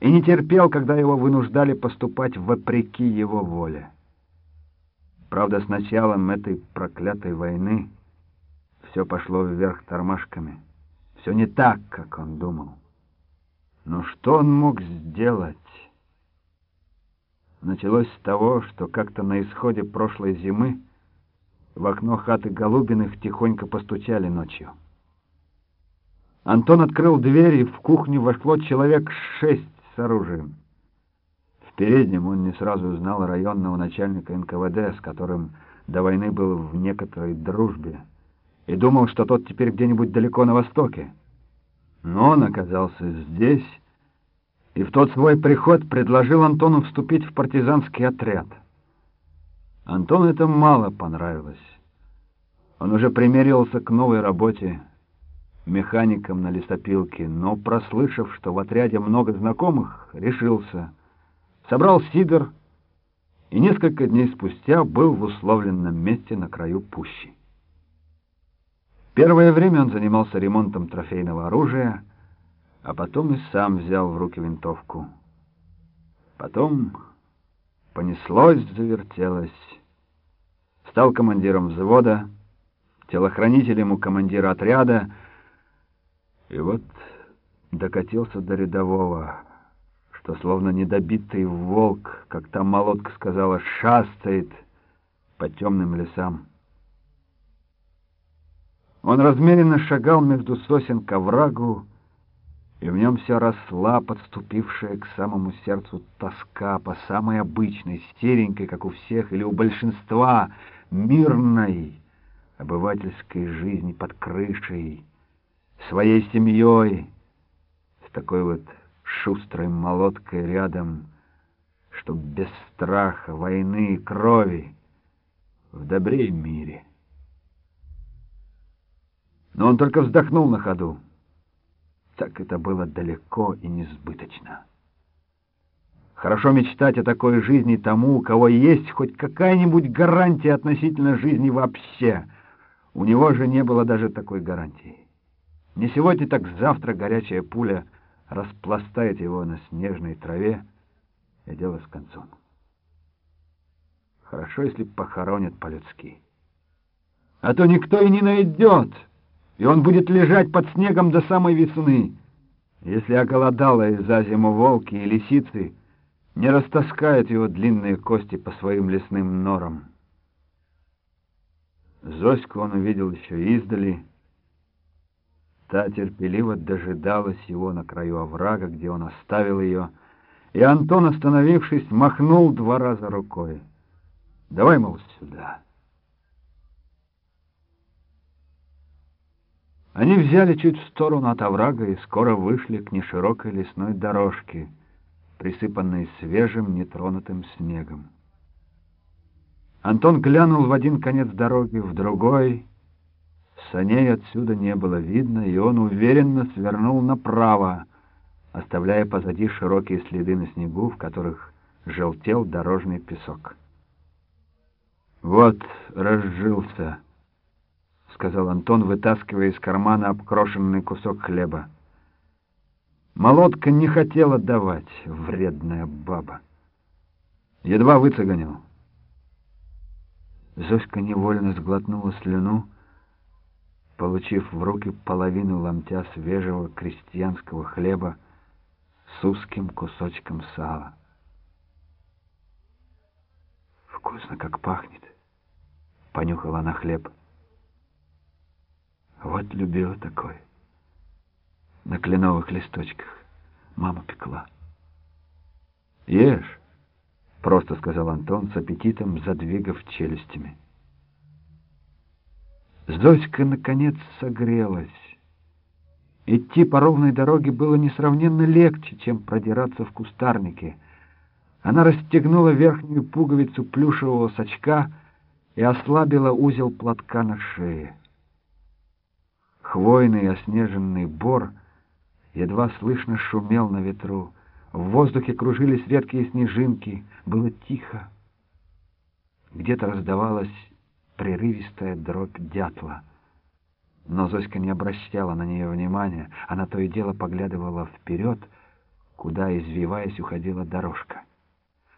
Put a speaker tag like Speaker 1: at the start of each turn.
Speaker 1: и не терпел, когда его вынуждали поступать вопреки его воле. Правда, с началом этой проклятой войны все пошло вверх тормашками. Все не так, как он думал. Но что он мог сделать? Началось с того, что как-то на исходе прошлой зимы в окно хаты Голубиных тихонько постучали ночью. Антон открыл дверь, и в кухню вошло человек шесть с оружием. В переднем он не сразу узнал районного начальника НКВД, с которым до войны был в некоторой дружбе, и думал, что тот теперь где-нибудь далеко на востоке. Но он оказался здесь, и в тот свой приход предложил Антону вступить в партизанский отряд — Антону это мало понравилось. Он уже примерился к новой работе механиком на лесопилке, но, прослышав, что в отряде много знакомых, решился. Собрал сидр и несколько дней спустя был в условленном месте на краю пущи. Первое время он занимался ремонтом трофейного оружия, а потом и сам взял в руки винтовку. Потом понеслось, завертелось. Стал командиром взвода, телохранителем у командира отряда, и вот докатился до рядового, что словно недобитый волк, как там молотка сказала, шастает по темным лесам. Он размеренно шагал между сосен к оврагу, и в нем все росла подступившая к самому сердцу тоска по самой обычной, серенькой, как у всех или у большинства, мирной обывательской жизни под крышей, своей семьей, с такой вот шустрой молоткой рядом, чтоб без страха, войны и крови в добре мире. Но он только вздохнул на ходу так это было далеко и несбыточно. Хорошо мечтать о такой жизни тому, у кого есть хоть какая-нибудь гарантия относительно жизни вообще. У него же не было даже такой гарантии. Не сегодня, так завтра горячая пуля распластает его на снежной траве, и дело с концом. Хорошо, если похоронят по-людски. А то никто и не найдет — и он будет лежать под снегом до самой весны. Если оголодалые за зиму волки и лисицы не растаскают его длинные кости по своим лесным норам. Зоську он увидел еще издали. Та терпеливо дожидалась его на краю оврага, где он оставил ее, и Антон, остановившись, махнул два раза рукой. «Давай, мол, сюда». Они взяли чуть в сторону от оврага и скоро вышли к неширокой лесной дорожке, присыпанной свежим нетронутым снегом. Антон глянул в один конец дороги, в другой. Саней отсюда не было видно, и он уверенно свернул направо, оставляя позади широкие следы на снегу, в которых желтел дорожный песок. Вот разжился — сказал Антон, вытаскивая из кармана обкрошенный кусок хлеба. Молотка не хотела давать, вредная баба. Едва выцеганил. Зоська невольно сглотнула слюну, получив в руки половину ломтя свежего крестьянского хлеба с узким кусочком сала. «Вкусно, как пахнет!» — понюхала она хлеб. Вот любила такой. На кленовых листочках мама пекла. «Ешь!» — просто сказал Антон с аппетитом, задвигав челюстями. Зоська, наконец, согрелась. Идти по ровной дороге было несравненно легче, чем продираться в кустарнике. Она расстегнула верхнюю пуговицу плюшевого сачка и ослабила узел платка на шее. Хвойный оснеженный бор едва слышно шумел на ветру. В воздухе кружились редкие снежинки. Было тихо. Где-то раздавалась прерывистая дробь дятла. Но Зоська не обращала на нее внимания. Она то и дело поглядывала вперед, куда, извиваясь, уходила дорожка.